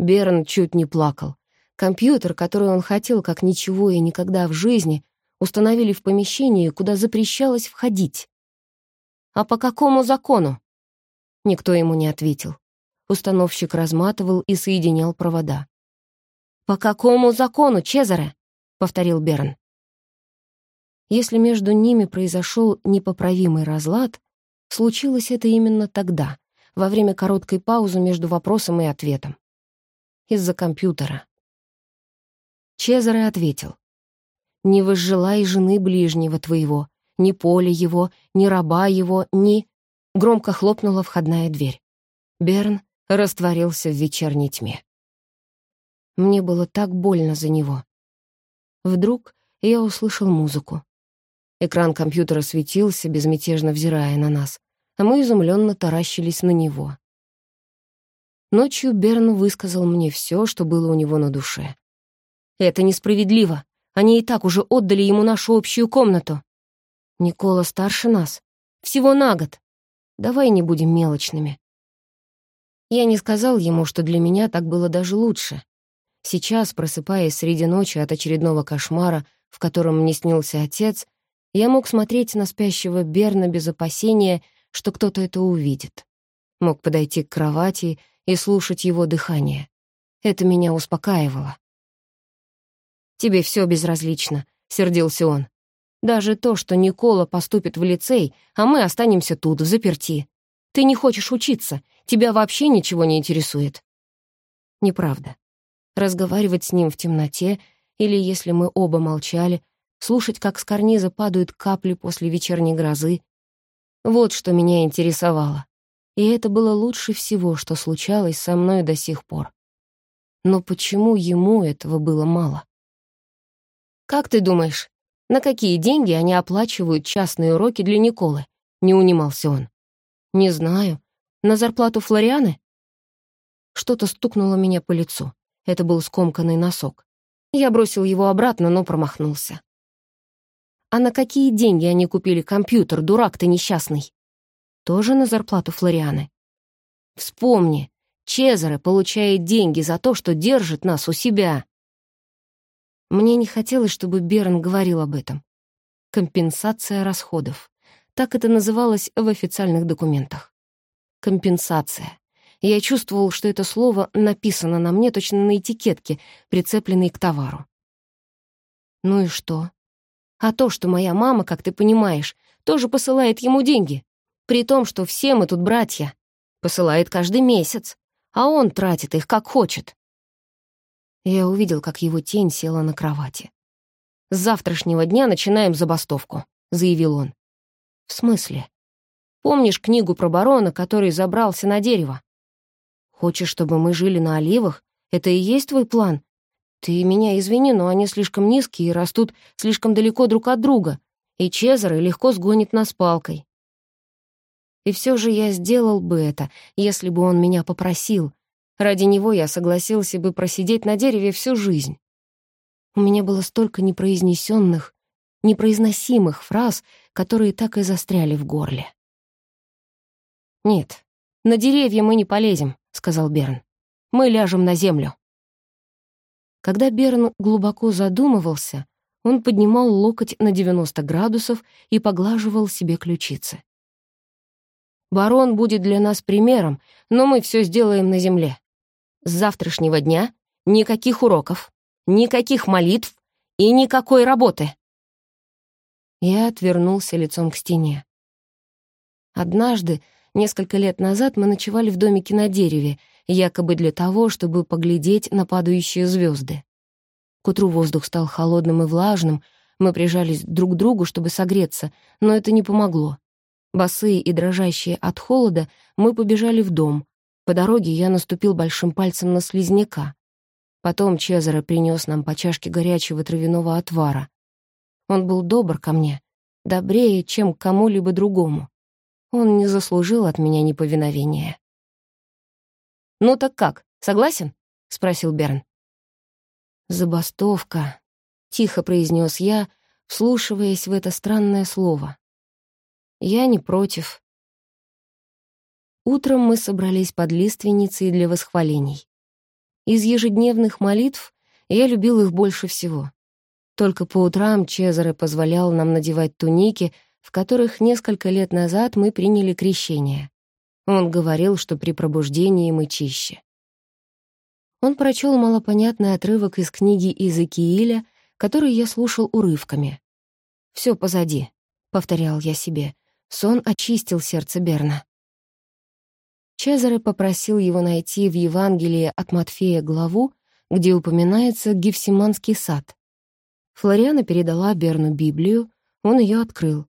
Берн чуть не плакал. Компьютер, который он хотел как ничего и никогда в жизни, установили в помещении, куда запрещалось входить. «А по какому закону?» Никто ему не ответил. Установщик разматывал и соединял провода. «По какому закону, Чезаре?» — повторил Берн. Если между ними произошел непоправимый разлад, случилось это именно тогда, во время короткой паузы между вопросом и ответом. Из-за компьютера. Чезаре ответил. «Не возжелай жены ближнего твоего, ни поля его, ни раба его, ни...» Громко хлопнула входная дверь. Берн растворился в вечерней тьме. Мне было так больно за него. Вдруг я услышал музыку. Экран компьютера светился, безмятежно взирая на нас, а мы изумленно таращились на него. Ночью Берн высказал мне все, что было у него на душе. «Это несправедливо. Они и так уже отдали ему нашу общую комнату. Никола старше нас. Всего на год. Давай не будем мелочными». Я не сказал ему, что для меня так было даже лучше. Сейчас, просыпаясь среди ночи от очередного кошмара, в котором мне снился отец, я мог смотреть на спящего Берна без опасения, что кто-то это увидит. Мог подойти к кровати и слушать его дыхание. Это меня успокаивало. «Тебе все безразлично», — сердился он. «Даже то, что Никола поступит в лицей, а мы останемся тут, в заперти. Ты не хочешь учиться, тебя вообще ничего не интересует». Неправда. Разговаривать с ним в темноте или, если мы оба молчали, слушать, как с карниза падают капли после вечерней грозы. Вот что меня интересовало. И это было лучше всего, что случалось со мной до сих пор. Но почему ему этого было мало? «Как ты думаешь, на какие деньги они оплачивают частные уроки для Николы?» — не унимался он. «Не знаю. На зарплату Флорианы?» Что-то стукнуло меня по лицу. Это был скомканный носок. Я бросил его обратно, но промахнулся. А на какие деньги они купили компьютер, дурак ты несчастный? Тоже на зарплату Флорианы? Вспомни, Чезаре получает деньги за то, что держит нас у себя. Мне не хотелось, чтобы Берн говорил об этом. Компенсация расходов. Так это называлось в официальных документах. Компенсация. Я чувствовал, что это слово написано на мне точно на этикетке, прицепленной к товару. Ну и что? А то, что моя мама, как ты понимаешь, тоже посылает ему деньги. При том, что все мы тут братья. Посылает каждый месяц. А он тратит их как хочет. Я увидел, как его тень села на кровати. «С завтрашнего дня начинаем забастовку», — заявил он. «В смысле? Помнишь книгу про барона, который забрался на дерево? Хочешь, чтобы мы жили на оливах? Это и есть твой план? «Ты меня извини, но они слишком низкие и растут слишком далеко друг от друга, и Чезаре легко сгонит нас палкой». И все же я сделал бы это, если бы он меня попросил. Ради него я согласился бы просидеть на дереве всю жизнь. У меня было столько непроизнесенных, непроизносимых фраз, которые так и застряли в горле. «Нет, на деревья мы не полезем», — сказал Берн. «Мы ляжем на землю». Когда Берн глубоко задумывался, он поднимал локоть на 90 градусов и поглаживал себе ключицы. «Барон будет для нас примером, но мы все сделаем на земле. С завтрашнего дня никаких уроков, никаких молитв и никакой работы». Я отвернулся лицом к стене. Однажды, несколько лет назад, мы ночевали в домике на дереве, якобы для того, чтобы поглядеть на падающие звезды. К утру воздух стал холодным и влажным, мы прижались друг к другу, чтобы согреться, но это не помогло. Босые и дрожащие от холода, мы побежали в дом. По дороге я наступил большим пальцем на слизняка. Потом Чезаро принес нам по чашке горячего травяного отвара. Он был добр ко мне, добрее, чем к кому-либо другому. Он не заслужил от меня неповиновения. «Ну так как, согласен?» — спросил Берн. «Забастовка», — тихо произнес я, вслушиваясь в это странное слово. «Я не против». Утром мы собрались под лиственницей для восхвалений. Из ежедневных молитв я любил их больше всего. Только по утрам Чезаре позволял нам надевать туники, в которых несколько лет назад мы приняли крещение. Он говорил, что при пробуждении мы чище. Он прочел малопонятный отрывок из книги Иезекииля, который я слушал урывками. «Все позади», — повторял я себе. Сон очистил сердце Берна. Чезаре попросил его найти в Евангелии от Матфея главу, где упоминается Гефсиманский сад. Флориана передала Берну Библию, он ее открыл.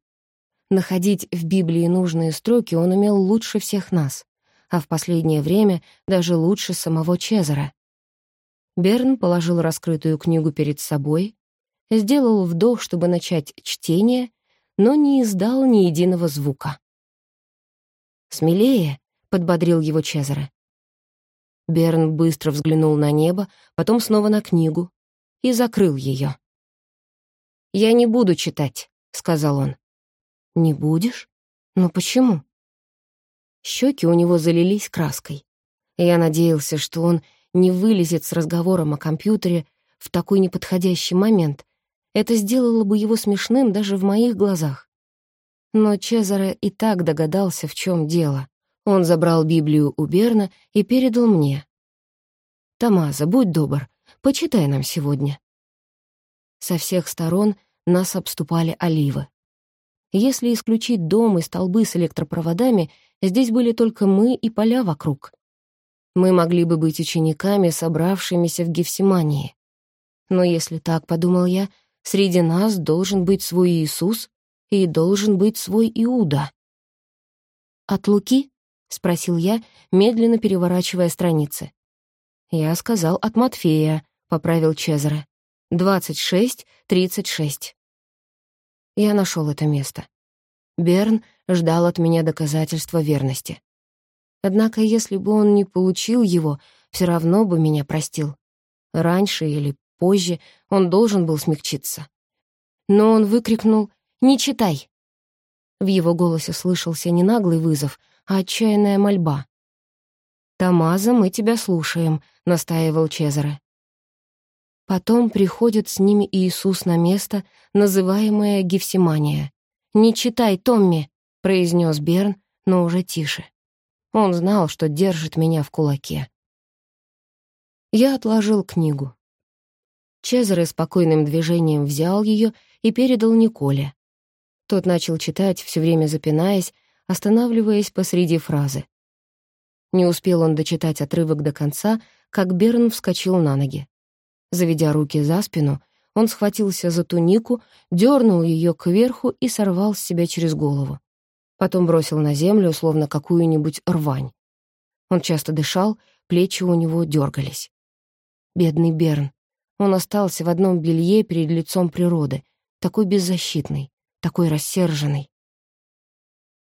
Находить в Библии нужные строки он умел лучше всех нас, а в последнее время даже лучше самого Чезара. Берн положил раскрытую книгу перед собой, сделал вдох, чтобы начать чтение, но не издал ни единого звука. «Смелее», — подбодрил его Чезаре. Берн быстро взглянул на небо, потом снова на книгу и закрыл ее. «Я не буду читать», — сказал он. «Не будешь? Но почему?» Щеки у него залились краской. Я надеялся, что он не вылезет с разговором о компьютере в такой неподходящий момент. Это сделало бы его смешным даже в моих глазах. Но Чезаре и так догадался, в чем дело. Он забрал Библию у Берна и передал мне. «Тамаза, будь добр, почитай нам сегодня». Со всех сторон нас обступали оливы. Если исключить дом и столбы с электропроводами, здесь были только мы и поля вокруг. Мы могли бы быть учениками, собравшимися в Гефсимании. Но если так, подумал я, среди нас должен быть свой Иисус и должен быть свой Иуда. «От Луки?» — спросил я, медленно переворачивая страницы. «Я сказал от Матфея», — поправил Чезаре. Двадцать шесть, тридцать шесть. Я нашел это место. Берн ждал от меня доказательства верности. Однако, если бы он не получил его, все равно бы меня простил. Раньше или позже он должен был смягчиться. Но он выкрикнул «Не читай!». В его голосе слышался не наглый вызов, а отчаянная мольба. «Тамаза, мы тебя слушаем», — настаивал Чезаре. Потом приходит с ними Иисус на место, называемое Гефсимания. «Не читай, Томми», — произнес Берн, но уже тише. Он знал, что держит меня в кулаке. Я отложил книгу. Чезаре спокойным движением взял ее и передал Николе. Тот начал читать, все время запинаясь, останавливаясь посреди фразы. Не успел он дочитать отрывок до конца, как Берн вскочил на ноги. Заведя руки за спину, он схватился за тунику, дернул ее кверху и сорвал с себя через голову. Потом бросил на землю, словно какую-нибудь рвань. Он часто дышал, плечи у него дергались. Бедный Берн. Он остался в одном белье перед лицом природы, такой беззащитный, такой рассерженный.